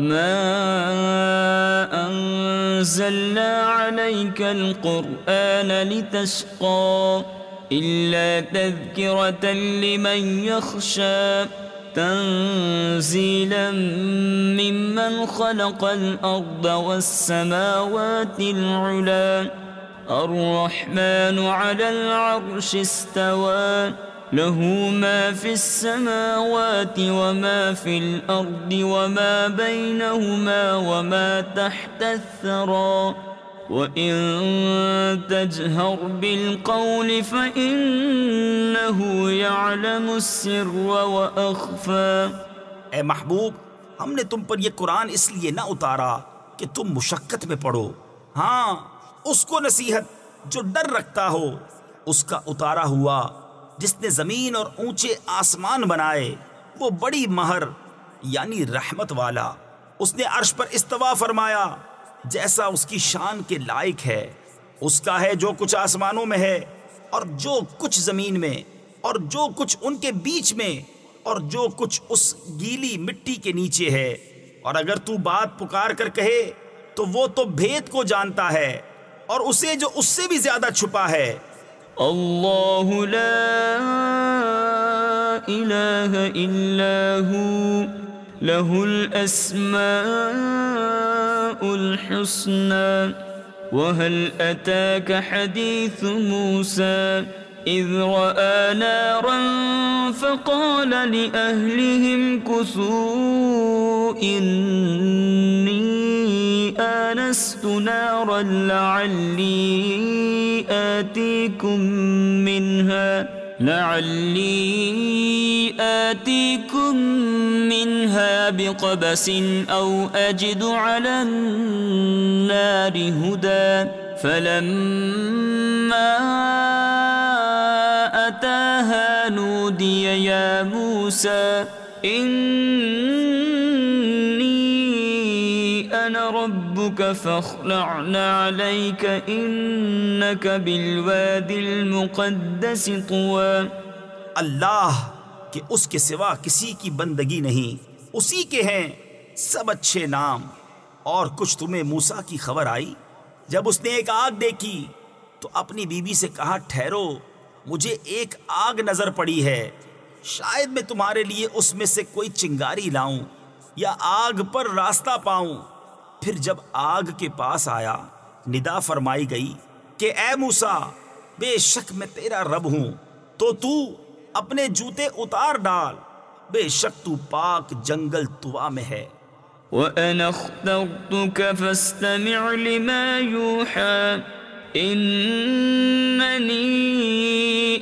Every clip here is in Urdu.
ما انزلنا عليك القرآن لتشقى إلا تذكرة لمن يخشى تنزيلا ممن خلق الأرض والسماوات العلا الرحمن على العرش استوى له ما في السماوات وما في الأرض وما بينهما وما تحت الثرى. وإن تجهر بالقول فإنه يعلم السر وأخفى. اے محبوب، ہم نے تم پر یہ قرآن اس لیے نہ اتارا کہ تم مشقت میں پڑھو۔ ہاں اس کو نصیحت جو ڈر رکھتا ہو، اس کا اتارا ہوا۔ جس نے زمین اور اونچے آسمان بنائے، وہ بڑی مہر یعنی رحمت والا۔ اس نے عرش پر استوا فرمایا، جیسا اس کی شان کے لائق ہے، اس کا ہے جو کچھ آسمانوں میں ہے، اور جو کچھ زمین میں، اور جو کچھ ان کے بیچ میں، اور جو کچھ اس گیلی مٹی کے نیچے ہے۔ اور اگر تو بات پکار کر کہے، تو وہ تو بھید کو جانتا ہے، اور اسے جو اس سے بھی زیادہ چھپا ہے۔ اللہ لا الہ الا ہو له الاسماء الحسنى وهل اتاك حديث موسى اذ راى نارا فقال لاهلهم كثوا اني انست نارا لعلي آتيكم منها لعلي آتيكم منها بقبس أو أجد على النار هدى فلما أتاها نودي يا موسى إني أنا ربك فاخلع عليك إنك بالواد المقدس طوى. اللہ کہ اس کے سوا کسی کی بندگی نہیں، اسی کے ہیں سب اچھے نام۔ اور کچھ تمہیں موسا کی خبر آئی؟ جب اس نے ایک آگ دیکھی، تو اپنی بیوی سے کہا، ٹھہرو، مجھے ایک آگ نظر پڑی ہے۔ شاید میں تمہارے لیے اس میں سے کوئی چنگاری لاؤں یا آگ پر راستہ پاؤں۔ پھر جب آگ کے پاس آیا، ندا فرمائی گئی کہ اے موسا بے شک میں تیرا رب ہوں، تو تو اپنے جوتے اتار ڈال۔ بے شک تو پاک جنگل توا میں ہے۔ وَأَنَا اخْتَرْتُكَ فَاسْتَمِعْ لِمَا يُوحَى۔ إِنَّنِي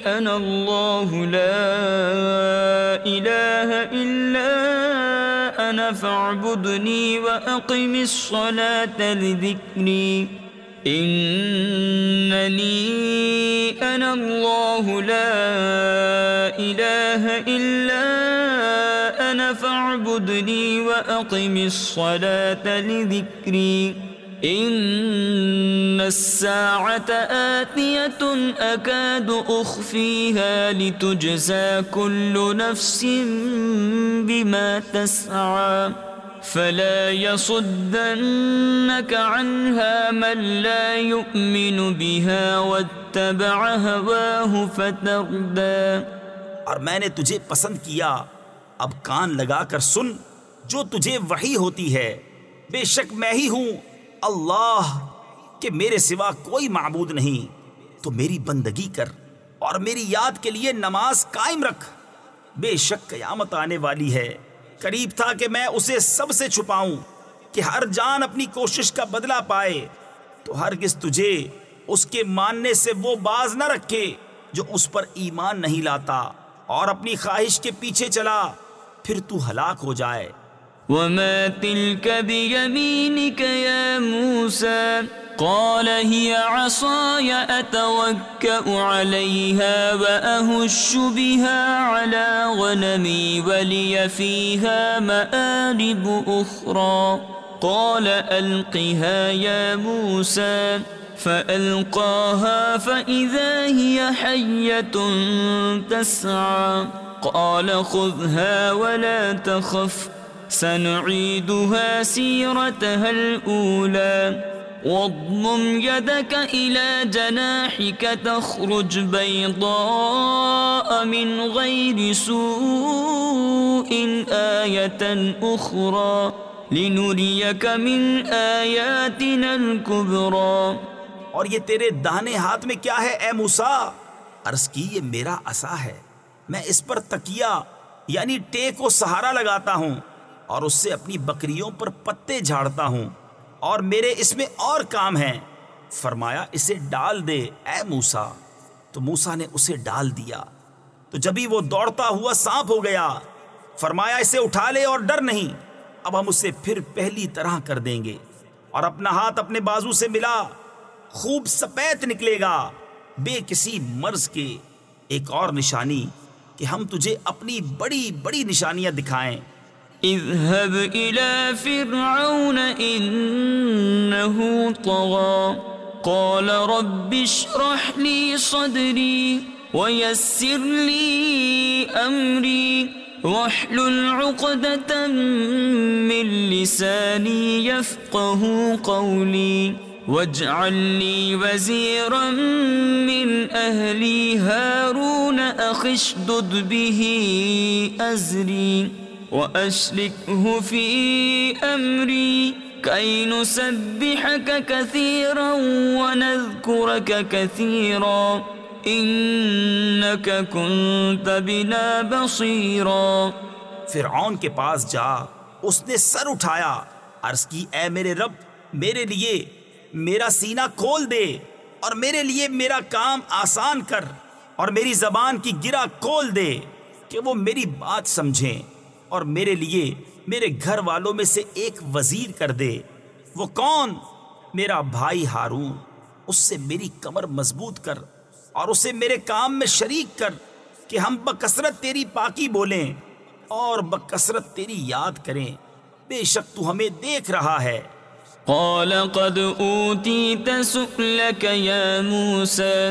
أَنَا اللَّهُ لَا إِلَهَ إِلَّا فاعبدنی واقم الصلاة لذکری۔ اننی انا اللہ لا الہ الا انا فاعبدنی واقم الصلاة لذکری۔ إِنَّ السَّاعَةَ آتِيَةٌ أَكَادُ أُخْفِيهَا لِتُجْزَى كُلُّ نَفْسٍ بِمَا تَسْعَى فلا يصدنك عنها من لا يؤمن بها واتبع هواه فتردى اور میں نے تجھے پسند کیا۔ اب کان لگا کر سن جو تجھے وحی ہوتی ہے۔ بے شک میں ہی ہوں۔ اللہ کہ میرے سوا کوئی معبود نہیں، تو میری بندگی کر اور میری یاد کے لیے نماز قائم رکھ۔ بے شک قیامت آنے والی ہے۔ قریب تھا کہ میں اسے سب سے چھپاؤں کہ ہر جان اپنی کوشش کا بدلہ پائے۔ تو ہرگز تجھے اس کے ماننے سے وہ باز نہ رکھے جو اس پر ایمان نہیں لاتا اور اپنی خواہش کے پیچھے چلا۔ پھر تو ہلاک ہو جائے۔ وما تلك بيمينك يا موسى؟ قال هي عصاي أتوكأ عليها وأهش بها على غنمي ولي فيها مآرب أخرى. قال ألقها يا موسى. فألقاها فإذا هي حية تسعى. قال خذها ولا تخف. سنعيدها سيرتها الأولى واضمم يدك إلى جناحك تخرج بيضاء من غير سوء آية أخرى، لنريك من آياتنا الكبرى. اور یہ تیرے داہنے ہاتھ میں کیا ہے اے موسا عرض کی یہ میرا عصا ہے، میں اس پر تکیا یعنی ٹیک و سہارا لگاتا ہوں۔ اور اس سے اپنی بکریوں پر پتے جھاڑتا ہوں اور میرے اس میں اور کام ہیں۔ فرمایا، اسے ڈال دے، اے موسا تو موسا نے اسے ڈال دیا۔ تو جبھی وہ دوڑتا ہوا سانپ ہو گیا، فرمایا، اسے اٹھا لے اور ڈر نہیں۔ اب ہم اسے پھر پہلی طرح کر دیں گے۔ اور اپنا ہاتھ اپنے بازو سے ملا، خوب سپیت نکلے گا۔ بے کسی مرض کے۔ ایک اور نشانی کہ ہم تجھے اپنی بڑی بڑی نشانیاں دکھائیں۔ اذهب إلى فرعون إنه طغى. قال رب اشرح لي صدري ويسر لي أمري. واحلل عقدة من لساني يفقه قولي. واجعل لي وزيرا من أهلي هارون أخشدد به أزري. وأشركه في أمري كي نسبحك كثيرا ونذكرك كثيرا إنك كنت بنا بصيرا فرعون کے پاس جا، اس نے سر اٹھایا، عرض کی، اے میرے رب، میرے لیے میرا سینہ کھول دے اور میرے لیے میرا کام آسان کر اور میری زبان کی گرا کھول دے کہ وہ میری بات سمجھیں۔ اور میرے لیے میرے گھر والوں میں سے ایک وزیر کر دے۔ وہ کون؟ میرا بھائی ہارون۔ اس سے میری کمر مضبوط کر اور اسے میرے کام میں شریک کر کہ ہم بکثرت تیری پاکی بولیں اور بکثرت تیری یاد کریں۔ بے شک تو ہمیں دیکھ رہا ہے۔ قال قد أوتيت سؤلك يا موسى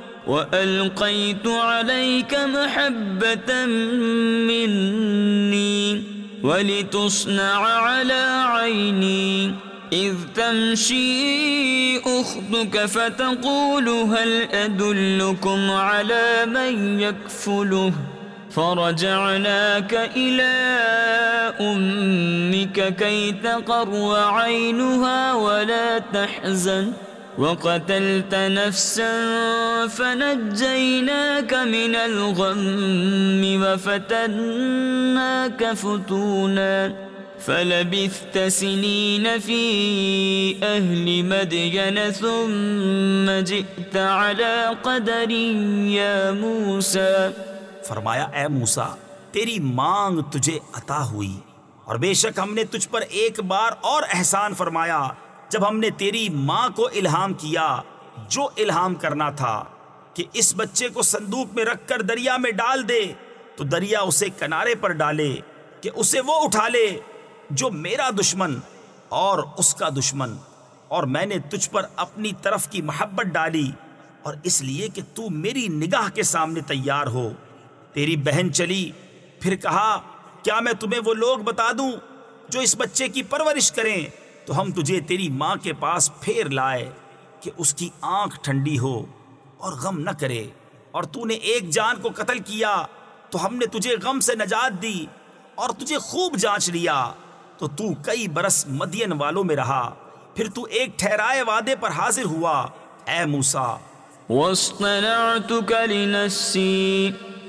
وألقيت عليك محبة مني ولتصنع على عيني إذ تمشي أختك فتقول هل أدلكم على من يكفله فرجعناك إلى أمك كي تقر عينها ولا تحزن وقتلت نفسا فنجيناك من الغم وفتناك فتونا فلبثت سنين في أهل مدين ثم جئت على قدر يا موسى. فرمایا، اے موسا تیری مانگ تجھے عطا ہوئی اور بے شک ہم نے تجھ پر ایک بار اور احسان فرمایا۔ جب ہم نے تیری ماں کو الہام کیا، جو الہام کرنا تھا کہ اس بچے کو صندوق میں رکھ کر دریا میں ڈال دے، تو دریا اسے کنارے پر ڈالے کہ اسے وہ اٹھا لے جو میرا دشمن اور اس کا دشمن۔ اور میں نے تجھ پر اپنی طرف کی محبت ڈالی، اور اس لیے کہ تو میری نگاہ کے سامنے تیار ہو۔ تیری بہن چلی، پھر کہا، کیا میں تمہیں وہ لوگ بتا دوں جو اس بچے کی پرورش کریں؟ تو ہم تجھے تیری ماں کے پاس پھیر لائے کہ اس کی آنکھ ٹھنڈی ہو اور غم نہ کرے۔ اور تو نے ایک جان کو قتل کیا، تو ہم نے تجھے غم سے نجات دی اور تجھے خوب جانچ لیا۔ تو تو کئی برس مدین والوں میں رہا، پھر تو ایک ٹھہرائے وعدے پر حاضر ہوا۔ اے موسا واصطنعتك لنفسي۔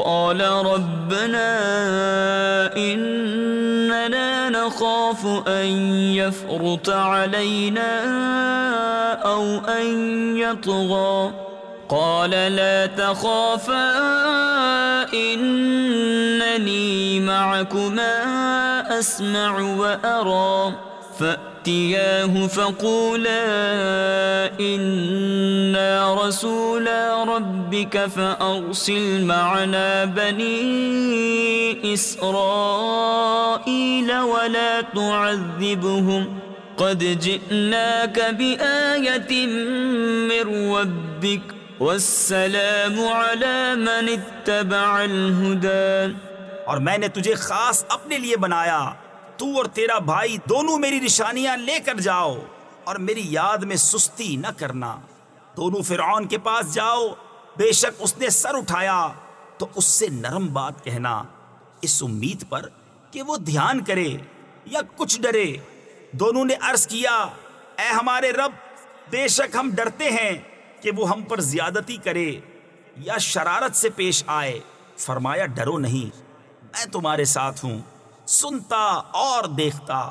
قال ربنا إننا نخاف أن يفرط علينا أو أن يطغى. قال لا تخافا إنني معكما أسمع وأرى. فأتياه فقولا إنا رسولا ربك فأرسل معنا بني إسرائيل ولا تعذبهم قد جئناك بآية من ربك والسلام على من اتبع الهدى اور میں نے تجھے خاص اپنے لیے بنایا تو اور تیرا بھائی دونوں میری نشانیاں لے کر جاؤ اور میری یاد میں سستی نہ کرنا۔ دونوں فرعون کے پاس جاؤ۔ بے شک اس نے سر اٹھایا۔ تو اس سے نرم بات کہنا۔ اس امید پر کہ وہ دھیان کرے یا کچھ ڈرے۔ دونوں نے عرض کیا، اے ہمارے رب، بے شک ہم ڈرتے ہیں کہ وہ ہم پر زیادتی کرے یا شرارت سے پیش آئے۔ فرمایا، ڈرو نہیں، میں تمہارے ساتھ ہوں۔ سنتا اور دیکھتا،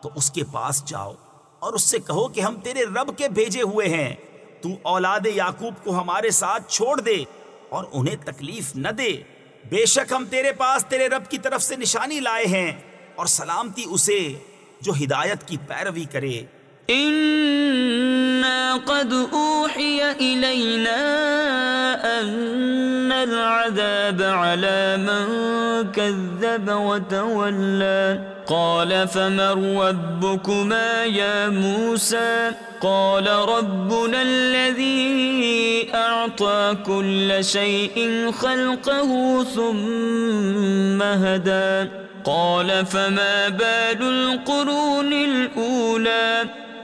تو اس کے پاس جاؤ اور اس سے کہو کہ ہم تیرے رب کے بھیجے ہوئے ہیں۔ تو اولاد یعقوب کو ہمارے ساتھ چھوڑ دے اور انہیں تکلیف نہ دے۔ بے شک ہم تیرے پاس تیرے رب کی طرف سے نشانی لائے ہیں اور سلامتی اسے جو ہدایت کی پیروی کرے۔ إنا قد أوحي إلينا أن العذاب على من كذب وتولى قال فمن ربكما يا موسى قال ربنا الذي أعطى كل شيء خلقه ثم هدى قال فما بال القرون الأولى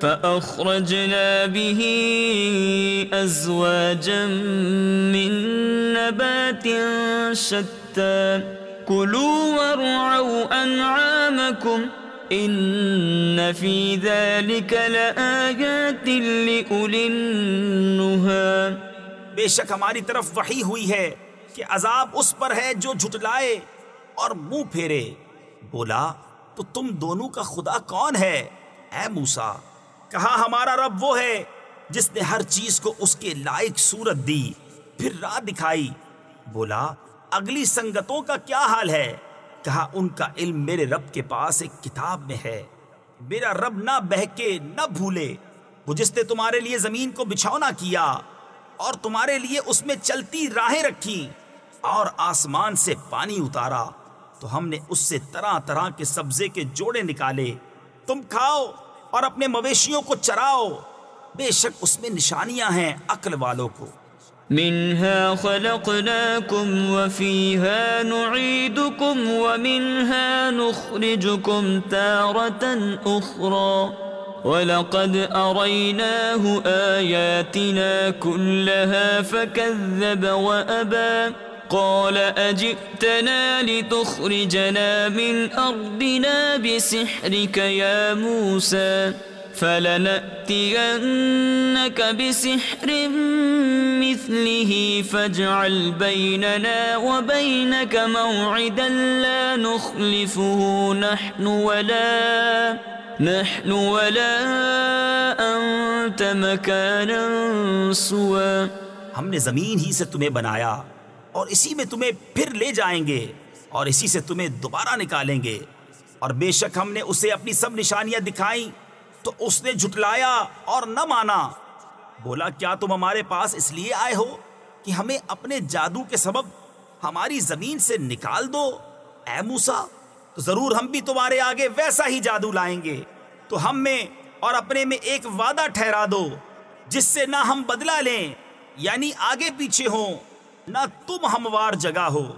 فأخرجنا به أزواجا من نبات شتى. كلوا وارعوا أنعامكم إن في ذلك لآيات لأولي النهى. بے شک ہماری طرف وحی ہوئی ہے کہ عذاب اس پر ہے جو جھٹلائے اور منہ پھیرے۔ بولا، تو تم دونوں کا خدا کون ہے؟ اے موسیٰ! کہا ہمارا رب وہ ہے جس نے ہر چیز کو اس کے لائق صورت دی، پھر راہ دکھائی۔ بولا، اگلی سنگتوں کا کیا حال ہے؟ کہا، ان کا علم میرے رب کے پاس ایک کتاب میں ہے۔ میرا رب نہ بہکے، نہ بھولے۔ وہ جس نے تمہارے لیے زمین کو بچھونا کیا، اور تمہارے لیے اس میں چلتی راہیں رکھی اور آسمان سے پانی اتارا۔ تو ہم نے اس سے طرح طرح کے سبزے کے جوڑے نکالے۔ تم کھاؤ۔ اور اپنے مویشیوں کو چراؤ۔ بے شک اس میں نشانیاں ہیں عقل والوں کو۔ منها خلقناكم وفيها نعيدكم ومنها نخرجكم تارة أخرى ولقد أريناه آياتنا كلها فكذب وأبى قال أجئتنا لتخرجنا من أرضنا بسحرك يا موسى فلنأتينك بسحر مثله فاجعل بيننا وبينك موعدا لا نخلفه نحن ولا نحن ولا أنت مكانا سوى ہم نے زمین ہی سے تمہیں بنایا اور اسی میں تمہیں پھر لے جائیں گے اور اسی سے تمہیں دوبارہ نکالیں گے۔ اور بے شک ہم نے اسے اپنی سب نشانیاں دکھائیں، تو اس نے جھٹلایا اور نہ مانا۔ بولا، کیا تم ہمارے پاس اس لیے آئے ہو کہ ہمیں اپنے جادو کے سبب ہماری زمین سے نکال دو؟ اے موسا تو ضرور ہم بھی تمہارے آگے ویسا ہی جادو لائیں گے۔ تو ہم میں اور اپنے میں ایک وعدہ ٹھہرا دو، جس سے نہ ہم بدلا لیں یعنی آگے پیچھے ہوں۔ نہ تم ہموار جگہ ہو۔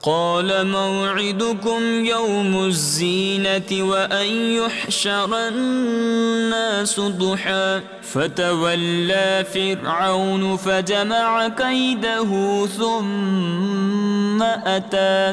قال موعدكم يوم الزينة وأن يحشر الناس ضحى، فتولى فرعون فجمع كيده ثم أتى.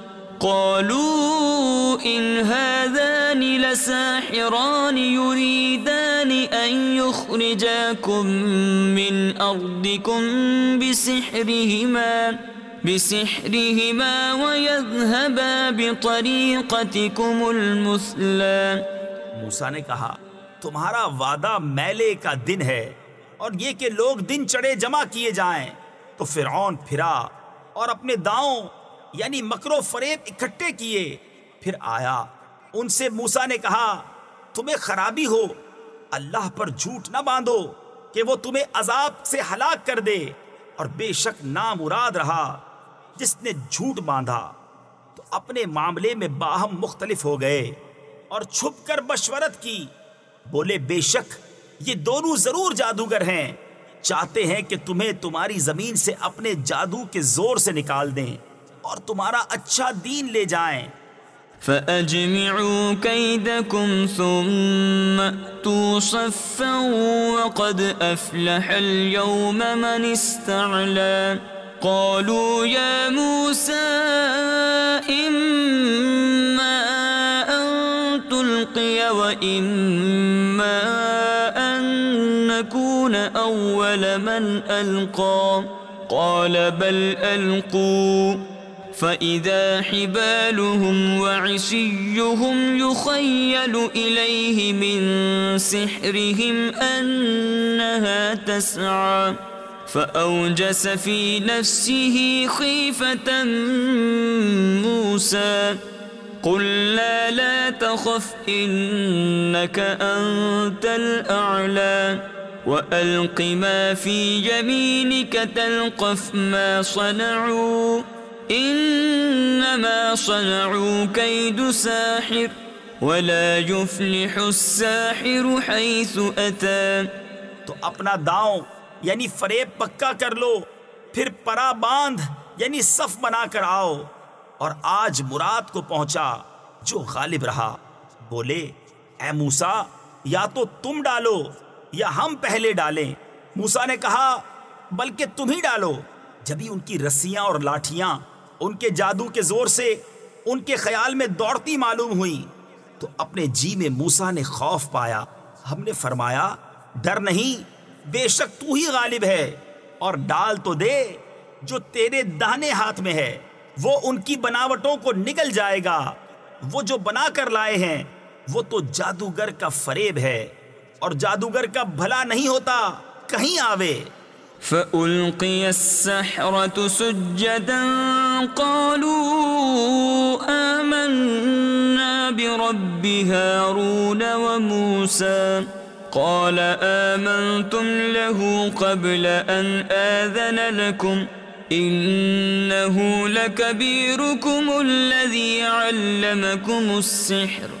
قالوا ان هذان لساحران يريدان ان يخرجاكم من ارضكم بسحرهما بسحرهما ويذهبا بطريقتكم المثلى. موسا نے کہا، تمہارا وعدہ میلے کا دن ہے اور یہ کہ لوگ دن چڑے جمع کیے جائیں۔ تو فرعون پھرا اور اپنے داؤں یعنی مکرو فریب اکٹھے کیے۔ پھر آیا۔ ان سے موسا نے کہا، تمہیں خرابی ہو۔ اللہ پر جھوٹ نہ باندھو کہ وہ تمہیں عذاب سے ہلاک کر دے۔ اور بے شک نامراد رہا۔ جس نے جھوٹ باندھا۔ تو اپنے معاملے میں باہم مختلف ہو گئے اور چھپ کر مشورت کی۔ بولے، بے شک یہ دونوں ضرور جادوگر ہیں۔ چاہتے ہیں کہ تمہیں تمہاری زمین سے اپنے جادو کے زور سے نکال دیں۔ اور تمہارا اچھا دین لے جائیں۔ فَأَجْمِعُوا كَيْدَكُمْ ثُمَّ أَتُوا صَفًّا وَقَدْ أَفْلَحَ الْيَوْمَ مَنِ اسْتَعْلَى قالوا يا موسى إما أن تلقي وإما أن نكون أول من ألقى قال بل ألقوا فإذا حبالهم وعشيهم يخيل إليه من سحرهم أنها تسعى فأوجس في نفسه خيفة موسى قلنا لا تخف إنك أنت الأعلى وألق ما في يمينك تلقف ما صنعوا إنما صنعوا كيد ساحر ولا يفلح الساحر حيث أتى. تو اپنا داؤں یعنی فریب پکا کر لو، پھر پرا باندھ یعنی صف بنا کر آؤ۔ اور آج مراد کو پہنچا، جو غالب رہا۔ بولے، اے موسا یا تو تم ڈالو، یا ہم پہلے ڈالیں۔ موسا نے کہا، بلکہ تم ہی ڈالو۔ جبھی ان کی رسیاں اور لاٹھیاں ان کے جادو کے زور سے ان کے خیال میں دوڑتی معلوم ہوئی۔ تو اپنے جی میں موسا نے خوف پایا۔ ہم نے فرمایا، ڈر نہیں، بے شک تو ہی غالب ہے۔ اور ڈال تو دے جو تیرے دہنے ہاتھ میں ہے۔ وہ ان کی بناوٹوں کو نگل جائے گا۔ وہ جو بنا کر لائے ہیں، وہ تو جادوگر کا فریب ہے۔ اور جادوگر کا بھلا نہیں ہوتا، کہیں آوے۔ فَأُلْقِيَ السَّحْرَةُ سُجَّدًا قَالُوا آمَنَّا بِرَبِّ هَارُونَ وَمُوسَى قال آمنتم له قبل أن آذن لكم إنه لكبيركم الذي علمكم السحر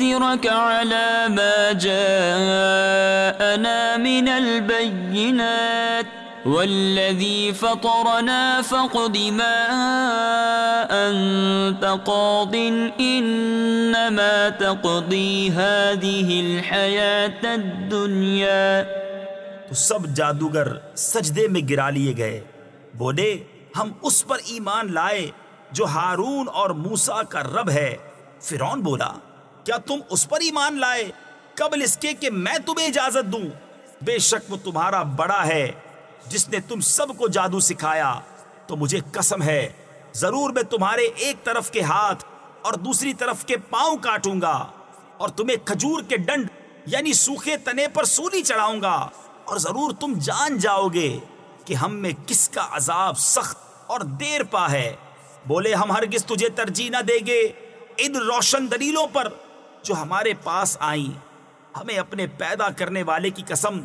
نُؤْثِرَكَ عَلَى مَا جَاءَنَا مِنَ الْبَيِّنَاتِ والذي فطرنا فقد ما أنت قاض إنما تقضي هذه الحياة الدنيا تو سب جادوگر سجدے میں گرا لیے گئے۔ بولے، ہم اس پر ایمان لائے جو ہارون اور موسا کا رب ہے۔ فرون بولا کیا تم اس پر ایمان لائے؟ قبل اس کے کہ میں تمہیں اجازت دوں۔ بے شک وہ تمہارا بڑا ہے، جس نے تم سب کو جادو سکھایا۔ تو مجھے قسم ہے، ضرور میں تمہارے ایک طرف کے ہاتھ اور دوسری طرف کے پاؤں کاٹوں گا اور تمہیں کھجور کے ڈنڈ یعنی سوکھے تنے پر سولی چڑھاؤں گا۔ اور ضرور تم جان جاؤ گے کہ ہم میں کس کا عذاب سخت اور دیر پا ہے۔ بولے ہم ہرگز تجھے ترجیح نہ دے گے۔ ان روشن دلیلوں پر جو ہمارے پاس آئیں۔ ہمیں اپنے پیدا کرنے والے کی قسم،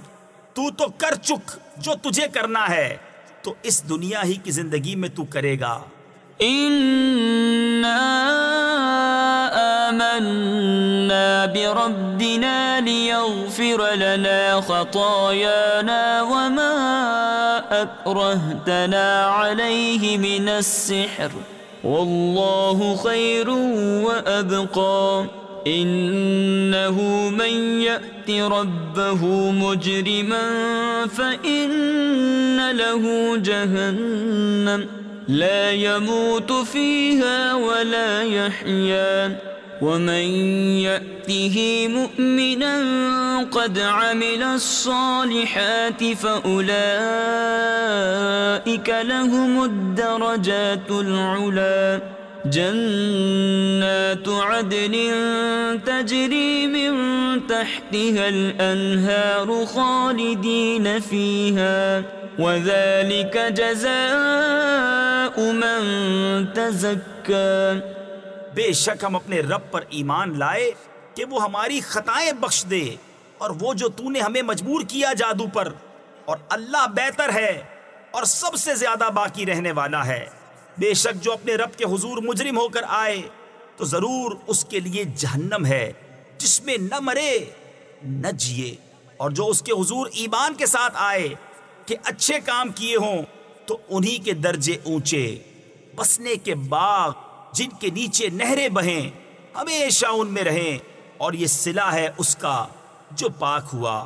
تو تو کر چک جو تجھے کرنا ہے۔ تو اس دنیا ہی کی زندگی میں تو کرے گا۔ آمنا بربنا ليغفر لنا خطايانا وما أكرهتنا عليه من السحر والله خير وأبقى۔ إنه من يأت ربه مجرما فإن له جهنم. لا يموت فيها ولا يحيا. ومن يأته مؤمنا قد عمل الصالحات فأولئك لهم الدرجات العلا. جنات عدن تجري من تحتها الأنهار خالدين فيها وذلك جزاء من تزكى بے شک ہم اپنے رب پر ایمان لائے کہ وہ ہماری خطائیں بخش دے اور وہ جو تو نے ہمیں مجبور کیا جادو پر اور اللہ بہتر ہے اور سب سے زیادہ باقی رہنے والا ہے۔ بے شک جو اپنے رب کے حضور مجرم ہو کر آئے، تو ضرور اس کے لیے جہنم ہے، جس میں نہ مرے، نہ جیے۔ اور جو اس کے حضور ایمان کے ساتھ آئے کہ اچھے کام کیے ہوں، تو انہی کے درجے اونچے۔ بسنے کے باغ جن کے نیچے نہریں بہیں، ہمیشہ ان میں رہیں۔ اور یہ صلح ہے اس کا جو پاک ہوا۔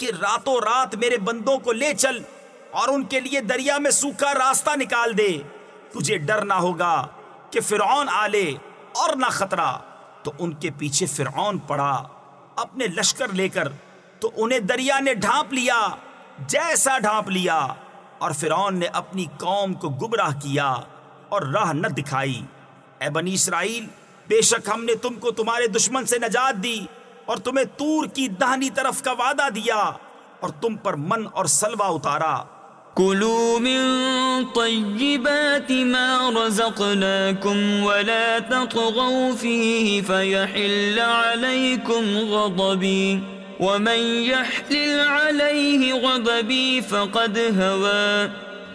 کہ راتوں رات میرے بندوں کو لے چل اور ان کے لیے دریا میں سوکھا راستہ نکال دے۔ تجھے ڈر نہ ہوگا کہ فرعون آلے اور نہ خطرہ۔ تو ان کے پیچھے فرعون پڑا، اپنے لشکر لے کر۔ تو انہیں دریا نے ڈھانپ لیا، جیسا ڈھانپ لیا۔ اور فرعون نے اپنی قوم کو گمراہ کیا اور راہ نہ دکھائی۔ اے بنی اسرائیل، بے شک ہم نے تم کو تمہارے دشمن سے نجات دی۔ اور تمہیں تور کی دہنی طرف کا وعدہ دیا اور تم پر من اور سلوا اتارا۔ كلوا من طيبات ما رزقناكم ولا تطغوا فيه فيحل عليكم غضبي ومن يحلل عليه غضبي فقد هوى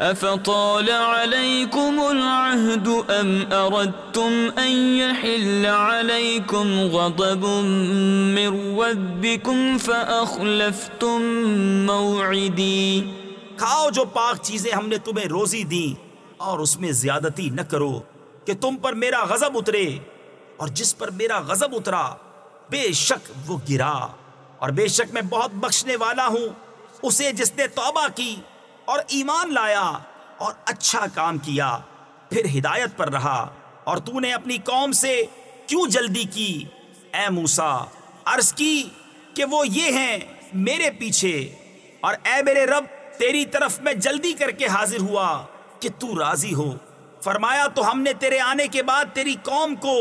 أفطال عليكم العهد أم أردتم أن يحل عليكم غضب من ربكم فأخلفتم موعدي؟ کھاؤ جو پاک چیزیں ہم نے تمہیں روزی دی اور اس میں زیادتی نہ کرو کہ تم پر میرا غضب اترے اور جس پر میرا غضب اترا، بے شک وہ گرا اور بے شک میں بہت بخشنے والا ہوں، اسے جس نے توبہ کی اور ایمان لایا اور اچھا کام کیا، پھر ہدایت پر رہا اور تو نے اپنی قوم سے کیوں جلدی کی؟ اے موسا عرض کی کہ وہ یہ ہیں میرے پیچھے اور اے میرے رب، تیری طرف میں جلدی کر کے حاضر ہوا کہ تو راضی ہو۔ فرمایا، تو ہم نے تیرے آنے کے بعد تیری قوم کو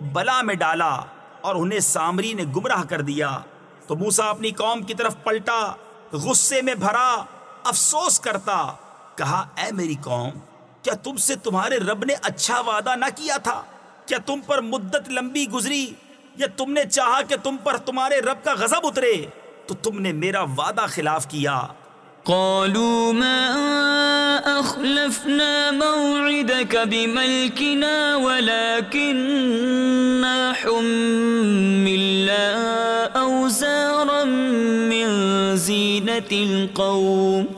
بلا میں ڈالا اور انہیں سامری نے گمراہ کر دیا۔ تو موسا اپنی قوم کی طرف پلٹا، غصے میں بھرا افسوس کرتا، کہا، اے میری قوم، کیا تم سے تمہارے رب نے اچھا وعدہ نہ کیا تھا؟ کیا تم پر مدت لمبی گزری؟ یا تم نے چاہا کہ تم پر تمہارے رب کا غضب اترے؟ تو تم نے میرا وعدہ خلاف کیا۔ قالوا ما أخلفنا موعدك بملكنا ولكننا حملنا أوزارا من زينة القوم.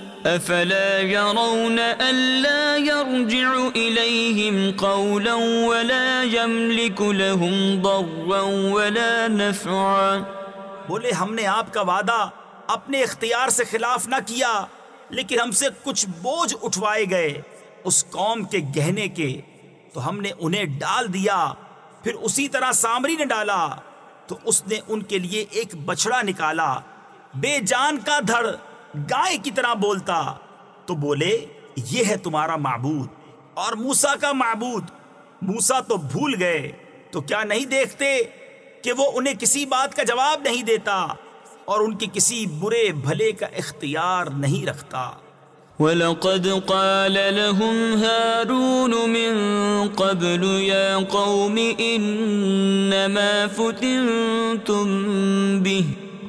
أفلا يرون ألا يرجع إليهم قولا ولا يملك لهم ضرا ولا نفعا بولے، ہم نے آپ کا وعدہ اپنے اختیار سے خلاف نہ کیا، لیکن ہم سے کچھ بوجھ اٹھوائے گئے۔ اس قوم کے گہنے کے، تو ہم نے انہیں ڈال دیا، پھر اسی طرح سامری نے ڈالا۔ تو اس نے ان کے لیے ایک بچڑا نکالا۔ بے جان کا دھڑ۔ گائے کی طرح بولتا، تو بولے، یہ ہے تمہارا معبود اور موسا کا معبود۔ موسا تو بھول گئے، تو کیا نہیں دیکھتے کہ وہ انہیں کسی بات کا جواب نہیں دیتا اور ان کی کسی برے بھلے کا اختیار نہیں رکھتا۔ وَلَقَدْ قَالَ لَهُمْ هَارُونُ مِن قَبْلُ يَا قَوْمِ إِنَّمَا فُتِنْتُمْ بِهِ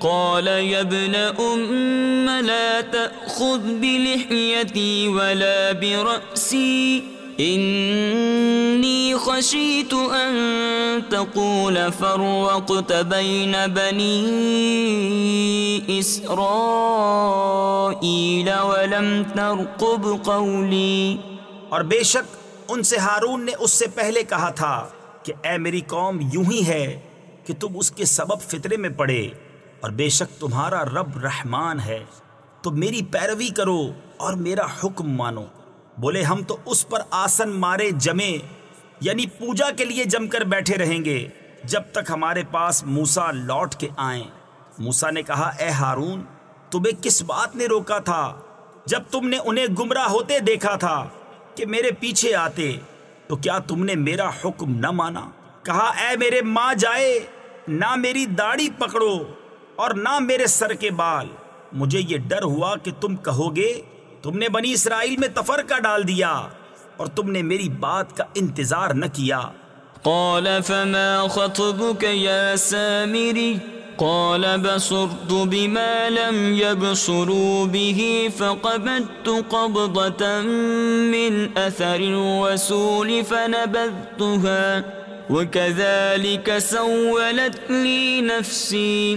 قال يا ابن أم لا تأخذ بلحيتي ولا برأسي. انی خشیت ان تقول فرقت بین بنی اسرائیل ولم ترقب قولی اور بے شک ان سے ہارون نے اس سے پہلے کہا تھا کہ اے میری قوم یوں ہی ہے کہ تم اس کے سبب فطرے میں پڑے۔ اور بے شک تمہارا رب رحمان ہے، تو میری پیروی کرو اور میرا حکم مانو۔ بولے، ہم تو اس پر آسن مارے جمے یعنی پوجا کے لیے جم کر بیٹھے رہیں گے، جب تک ہمارے پاس موسا لوٹ کے آئیں۔ موسا نے کہا، اے ہارون، تمہیں کس بات نے روکا تھا؟ جب تم نے انہیں گمراہ ہوتے دیکھا تھا کہ میرے پیچھے آتے، تو کیا تم نے میرا حکم نہ مانا؟ کہا، اے میرے ماں جائے، نہ میری داڑھی پکڑو۔ اور نہ میرے سر کے بال۔ مجھے یہ ڈر ہوا کہ تم کہو گے، تم نے بنی اسرائیل میں تفرقہ ڈال دیا اور تم نے میری بات کا انتظار نہ کیا۔ قال، فما خطبك يا سامري؟ قال، بصرت بما لم يبصروا به فقبضت قبضة من أثر الوسول فنبذتها، وكذلك سولت لي نفسي۔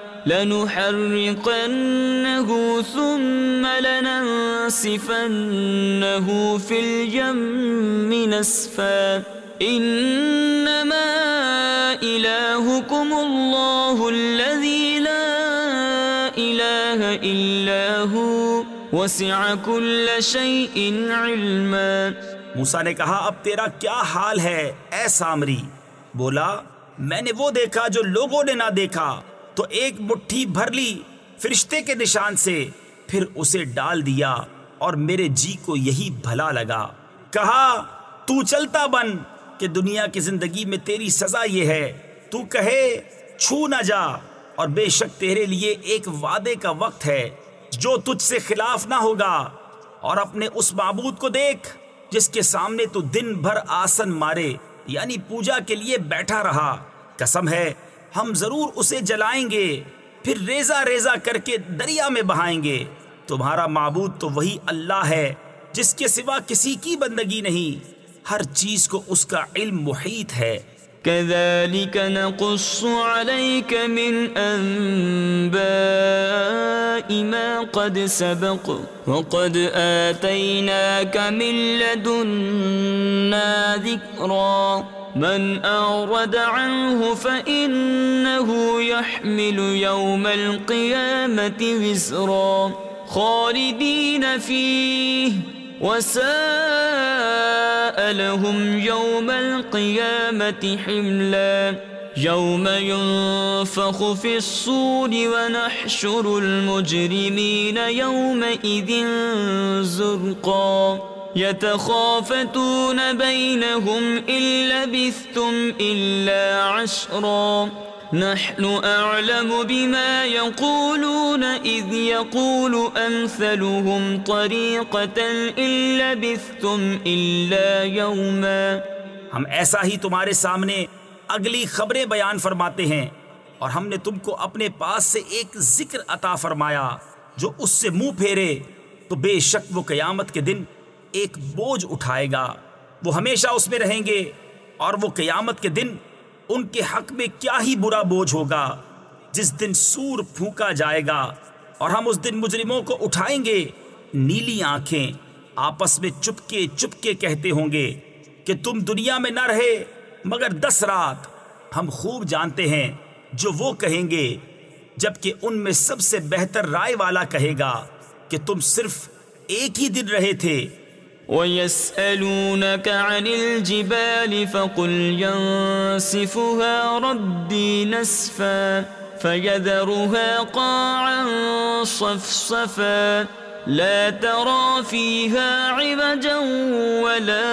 لنحرقنه ثم لننسفنه في الجم نسفا. إنما إلهكم الله الذي لا إله إلا هو. وسع كل شيء علما. موسا نے کہا، اب تیرا کیا حال ہے؟ اے سامری، بولا، میں نے وہ دیکھا جو لوگوں نے نہ دیکھا۔ تو ایک مٹھی بھر لی فرشتے کے نشان سے، پھر اسے ڈال دیا اور میرے جی کو یہی بھلا لگا۔ کہا، تو چلتا بن کہ دنیا کی زندگی میں تیری سزا یہ ہے۔ تو کہے، چھو نہ جا۔ اور بے شک تیرے لیے ایک وعدے کا وقت ہے، جو تجھ سے خلاف نہ ہوگا۔ اور اپنے اس معبود کو دیکھ، جس کے سامنے تو دن بھر آسن مارے یعنی پوجا کے لیے بیٹھا رہا۔ قسم ہے ہم ضرور اسے جلائیں گے، پھر ریزا ریزا کر کے دریا میں بہائیں گے۔ تمہارا معبود تو وہی اللہ ہے، جس کے سوا کسی کی بندگی نہیں۔ ہر چیز کو اس کا علم محیط ہے۔ كذلك نقص عليك من أنباء ما قد سبق وقد آتيناك من لدنا ذكرا من أعرض عنه فإنه يحمل يوم القيامة وزرا خالدين فيه وساء لهم يوم القيامة حملا يوم ينفخ في الصور ونحشر المجرمين يومئذ زرقا يتخافتون بينهم إن لبثتم إلا عشرا. نحن أعلم بما يقولون إذ يقول أمثلهم طريقة إن لبثتم إلا يوما. ہم ایسا ہی تمہارے سامنے اگلی خبریں بیان فرماتے ہیں اور ہم نے تم کو اپنے پاس سے ایک ذکر عطا فرمایا جو اس سے منہ پھیرے تو بے شک وہ قیامت کے دن ایک بوجھ اٹھائے گا۔ وہ ہمیشہ اس میں رہیں گے اور وہ قیامت کے دن ان کے حق میں کیا ہی برا بوجھ ہوگا۔ جس دن سور پھونکا جائے گا اور ہم اس دن مجرموں کو اٹھائیں گے، نیلی آنکھیں آپس میں چپکے چپکے کہتے ہوں گے کہ تم دنیا میں نہ رہے، مگر دس رات ہم خوب جانتے ہیں جو وہ کہیں گے، جبکہ ان میں سب سے بہتر رائے والا کہے گا کہ تم صرف ایک ہی دن رہے تھے۔ وَيَسْأَلُونَكَ عَنِ الْجِبَالِ فَقُلْ يَنْسِفُهَا رَبِّي نَسْفًا فَيَذَرُهَا قَاعًا صَفْصَفًا لا ترى فيها عوجا ولا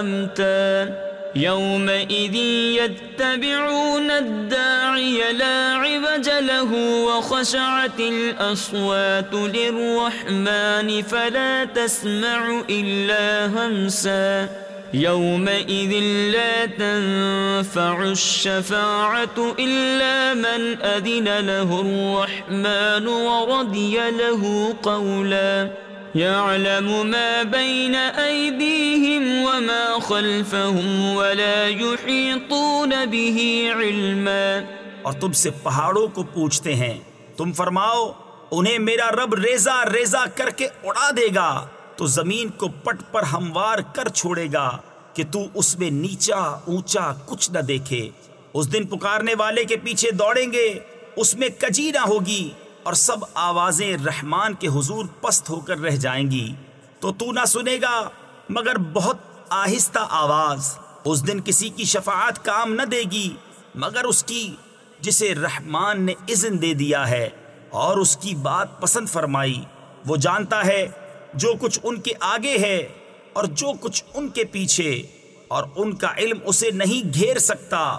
أمتا يومئذ يتبعون الداعي لا عوج له، وخشعت الأصوات للرحمن فلا تسمع إلا همسا. يومئذ لا تنفع الشفاعة إلا من أذن له الرحمن ورضي له قولا. يعلم ما بين أيديهم وما خلفهم ولا يحيطون به علما اور تم سے پہاڑوں کو پوچھتے ہیں۔ تم فرماؤ، انہیں میرا رب ریزا ریزا کر کے اڑا دے گا، تو زمین کو پٹ پر ہموار کر چھوڑے گا کہ تو اس میں نیچا اونچا کچھ نہ دیکھے۔ اس دن پکارنے والے کے پیچھے دوڑیں گے، اس میں کجی نہ ہوگی۔ اور سب آوازیں رحمان کے حضور پست ہو کر رہ جائیں گی۔ تو تو نہ سنے گا، مگر بہت آہستہ آواز۔ اس دن کسی کی شفاعت کام نہ دے گی، مگر اس کی جسے رحمان نے اذن دے دیا ہے اور اس کی بات پسند فرمائی۔ وہ جانتا ہے جو کچھ ان کے آگے ہے اور جو کچھ ان کے پیچھے، اور ان کا علم اسے نہیں گھیر سکتا۔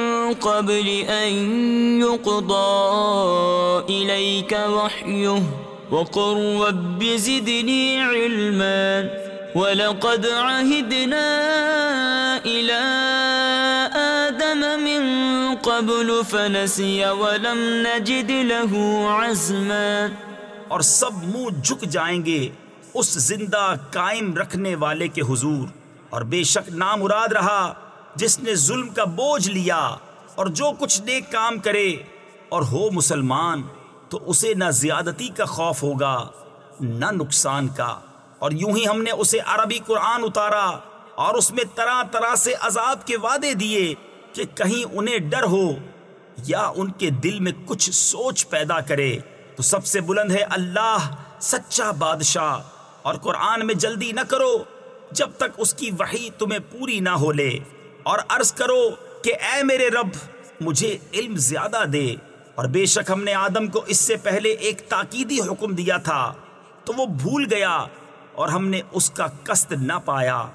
قبل أن يقضى إليك وحيه وقل رب زدني علما ولقد عهدنا إلى آدم من قبل فنسي ولم نجد له عزما اور سب منہ جھک جائیں گے اس زندہ قائم رکھنے والے کے حضور اور بے شک نامراد رہا جس نے ظلم کا بوجھ لیا اور جو کچھ نیک کام کرے اور ہو مسلمان تو اسے نہ زیادتی کا خوف ہوگا، نہ نقصان کا۔ اور یوں ہی ہم نے اسے عربی قرآن اتارا اور اس میں طرح طرح سے عذاب کے وعدے دیے کہ کہیں انہیں ڈر ہو یا ان کے دل میں کچھ سوچ پیدا کرے۔ تو سب سے بلند ہے اللہ، سچا بادشاہ۔ اور قرآن میں جلدی نہ کرو جب تک اس کی وحی تمہیں پوری نہ ہو لے۔ اور عرض کرو کہ اے میرے رب، مجھے علم زیادہ دے۔ اور بے شک ہم نے آدم کو اس سے پہلے ایک تاکیدی حکم دیا تھا، تو وہ بھول گیا اور ہم نے اس کا قصد نہ پایا۔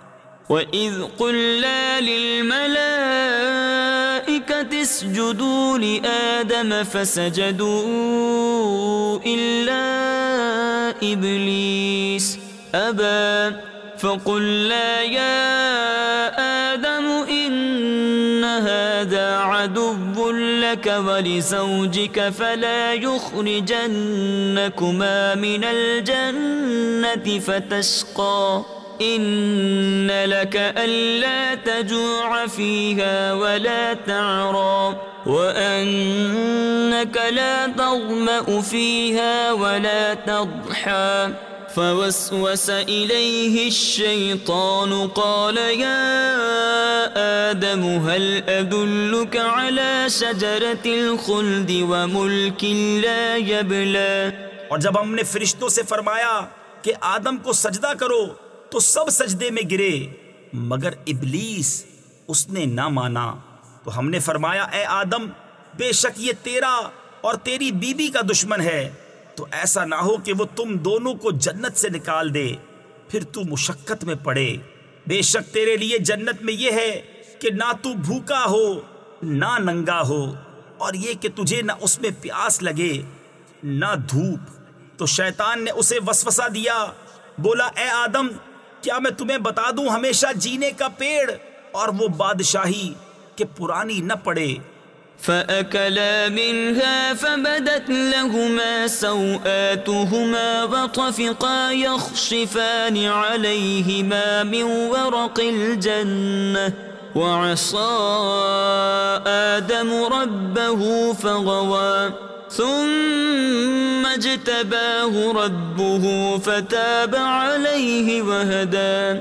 وَإِذْ قُلَّا لِلْمَلَائِكَةِ اسْجُدُوا لِآدَمَ فَسَجَدُوا إِلَّا إِبْلِيسَ أَبَى فقلنا يا آدم إن هذا عدو لك ولزوجك فلا يخرجنكما من الجنة فتشقى. إن لك ألا تجوع فيها ولا تعرى. وأنك لا تظمأ فيها ولا تضحى. فوسوس إليه الشيطان قال يا آدم هل أدلك على شجرة الخلد وملك لا يبلى؟ اور جب ہم نے فرشتوں سے فرمایا کہ آدم کو سجدہ کرو، تو سب سجدے میں گرے، مگر ابلیس اس نے نہ مانا۔ تو ہم نے فرمایا، اے آدم، بے شک یہ تیرا اور تیری بیوی کا دشمن ہے۔ تو ایسا نہ ہو کہ وہ تم دونوں کو جنت سے نکال دے۔ پھر تو مشقت میں پڑے۔ بے شک تیرے لیے جنت میں یہ ہے کہ نہ تو بھوکا ہو، نہ ننگا ہو، اور یہ کہ تجھے نہ اس میں پیاس لگے، نہ دھوپ۔ تو شیطان نے اسے وسوسہ دیا، بولا، اے آدم، کیا میں تمہیں بتا دوں ہمیشہ جینے کا پیڑ اور وہ بادشاہی کہ پرانی نہ پڑے۔ فأكلا منها فبدت لهما سوآتهما وطفقا يخشفان عليهما من ورق الجنة وعصى آدم ربه فغوى ثم اجتباه ربه فتاب عليه وهدى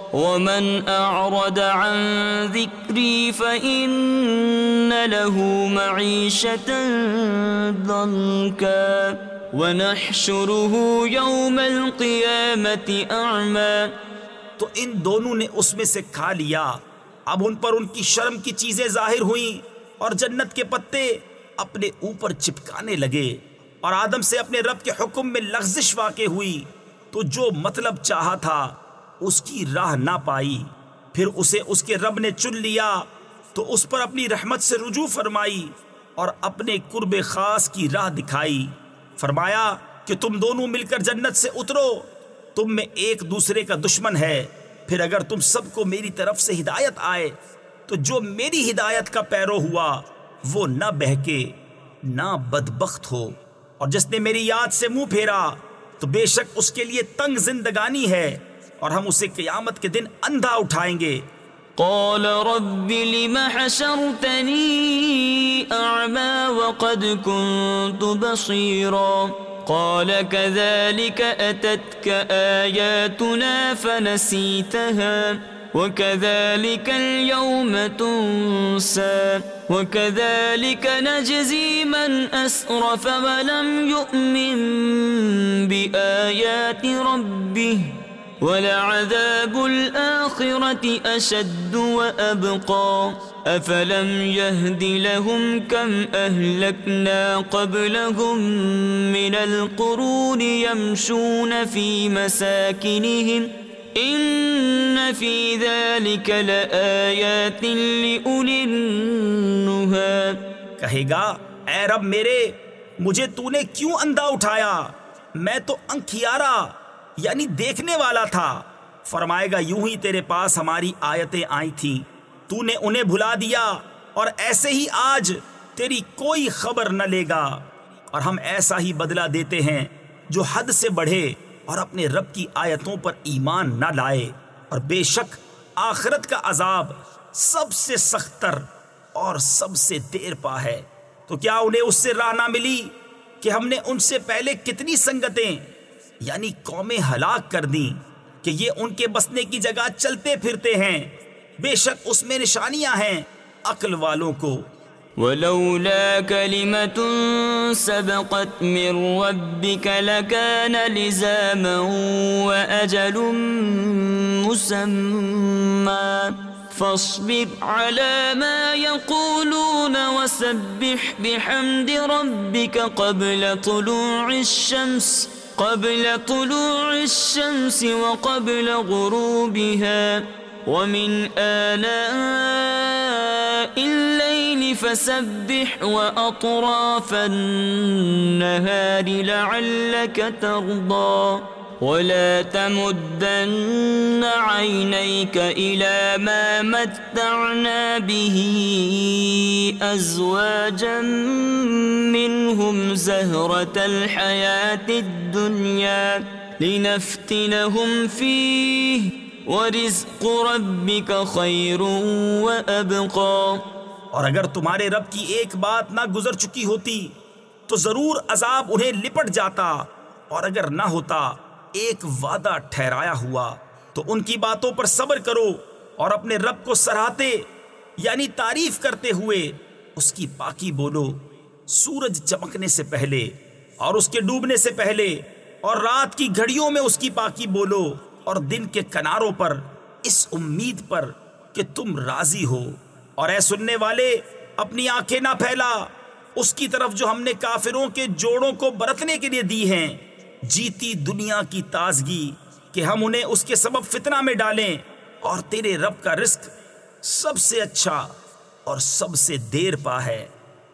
ومن أعرض عن ذكري فإن له معيشة ضنكا ونحشره يوم القيامة أعمى تو ان دونوں نے اس میں سے کھا لیا۔ اب ان پر ان کی شرم کی چیزیں ظاہر ہوئیں اور جنت کے پتے اپنے اوپر چپکانے لگے اور آدم سے اپنے رب کے حکم میں لغزش واقع ہوئی۔ تو جو مطلب چاہا تھا اس کی راہ نہ پائی۔ پھر اسے اس کے رب نے چن لیا، تو اس پر اپنی رحمت سے رجوع فرمائی اور اپنے قرب خاص کی راہ دکھائی۔ فرمایا کہ تم دونوں مل کر جنت سے اترو، تم میں ایک دوسرے کا دشمن ہے۔ پھر اگر تم سب کو میری طرف سے ہدایت آئے، تو جو میری ہدایت کا پیرو ہوا، وہ نہ بہکے، نہ بدبخت ہو۔ اور جس نے میری یاد سے منہ پھیرا، تو بے شک اس کے لیے تنگ زندگانی ہے۔ اور ہم اسے قیامت کے دن اندھا اٹھائیں گے۔ قال رب لم حشرتني أعمى وقد كنت بصيرا۔ قال كذلك أتتك آياتنا فنسيتها۔ وكذلك اليوم تنسى۔ وكذلك نجزي من أسرف ولم يؤمن بآيات ربه۔ ولعذاب الآخرة أشد وأبقى. أفلم يهد لهم كم أهلكنا قبلهم من القرون يمشون في مساكنهم. إن في ذلك لآيات لأولي النهى. کہے گا، اے رب میرے، مجھے تو نے کیوں اندھا اٹھایا؟ میں تو انکھیارا یعنی دیکھنے والا تھا۔ فرمائے گا، یوں ہی تیرے پاس ہماری آیتیں آئی تھیں۔ تو نے انہیں بھلا دیا اور ایسے ہی آج تیری کوئی خبر نہ لے گا۔ اور ہم ایسا ہی بدلہ دیتے ہیں جو حد سے بڑھے اور اپنے رب کی آیتوں پر ایمان نہ لائے۔ اور بے شک آخرت کا عذاب سب سے سختر اور سب سے دیر پا ہے۔ تو کیا انہیں اس سے راہ نہ ملی کہ ہم نے ان سے پہلے کتنی سنگتیں یعنی قومیں ہلاک کر دیں کہ یہ ان کے بسنے کی جگہ چلتے پھرتے ہیں۔ بے شک اس میں نشانیاں ہیں عقل والوں کو۔ ولولا كلمة سبقت من ربك لكان لزاما وأجل مسمى فاصبر على ما يقولون وسبح بحمد ربك قبل طلوع الشمس قبل طلوع الشمس وقبل غروبها ومن آلاء الليل فسبح وأطراف النهار لعلك ترضى ولا تمدن عينيك إلى ما متعنا به أزواجا منهم زهرة الحياة الدنيا لنفتنهم فيه ورزق ربك خير وأبقى. اور اگر تمہارے رب کی ایک بات نہ گزر چکی ہوتی تو ضرور عذاب انہیں لپٹ جاتا اور اگر نہ ہوتا ایک وعدہ ٹھہرایا ہوا۔ تو ان کی باتوں پر صبر کرو اور اپنے رب کو سراہتے یعنی تعریف کرتے ہوئے اس کی پاکی بولو۔ سورج چمکنے سے پہلے اور اس کے ڈوبنے سے پہلے اور رات کی گھڑیوں میں اس کی پاکی بولو اور دن کے کناروں پر اس امید پر کہ تم راضی ہو۔ اور اے سننے والے، اپنی آنکھیں نہ پھیلا۔ اس کی طرف جو ہم نے کافروں کے جوڑوں کو برتنے کے لیے دی ہیں جیتی دنیا کی تازگی کہ ہم انہیں اس کے سبب فتنہ میں ڈالیں اور تیرے رب کا رزق سب سے اچھا اور سب سے دیر پا ہے۔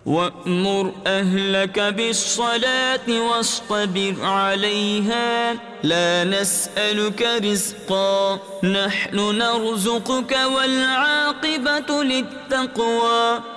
وَأْمُرْ أَهْلَكَ بِالصَّلَاةِ وَاصْطَبِرْ عَلَيْهَا لَا نَسْأَلُكَ رِزْقًا نَحْنُ نَرْزُقُكَ وَالْعَاقِبَةُ لِلتَّقْوَى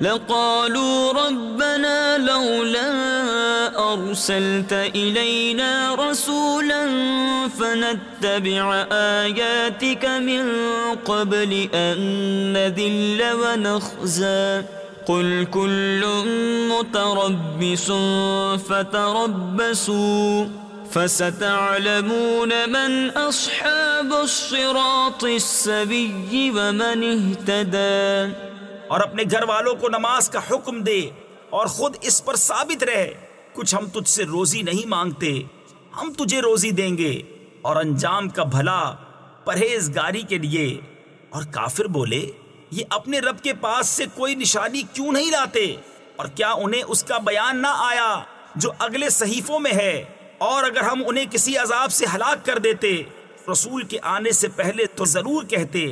لقالوا ربنا لولا أرسلت إلينا رسولا فنتبع آياتك من قبل أن نذل ونخزى. قل كل متربص فتربصوا فستعلمون من أصحاب الصراط السبي ومن اهتدى. اور اپنے گھر والوں کو نماز کا حکم دے اور خود اس پر ثابت رہے۔ کچھ ہم تجھ سے روزی نہیں مانگتے، ہم تجھے روزی دیں گے۔ اور انجام کا بھلا پرہیزگاری کے لیے۔ اور کافر بولے، یہ اپنے رب کے پاس سے کوئی نشانی کیوں نہیں لاتے؟ اور کیا انہیں اس کا بیان نہ آیا جو اگلے صحیفوں میں ہے؟ اور اگر ہم انہیں کسی عذاب سے ہلاک کر دیتے، رسول کے آنے سے پہلے تو ضرور کہتے،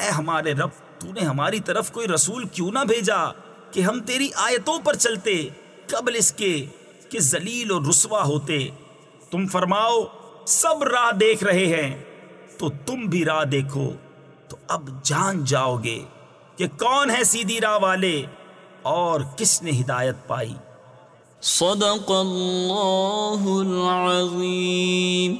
اے ہمارے رب تو نے ہماری طرف کوئی رسول کیوں نہ بھیجا کہ ہم تیری آیتوں پر چلتے قبل اس کے کہ ذلیل اور رسوا ہوتے تم فرماؤ سب راہ دیکھ رہے ہیں تو تم بھی راہ دیکھو تو اب جان جاؤ گے کہ کون ہے سیدھی راہ والے اور کس نے ہدایت پائی صدق اللہ العظیم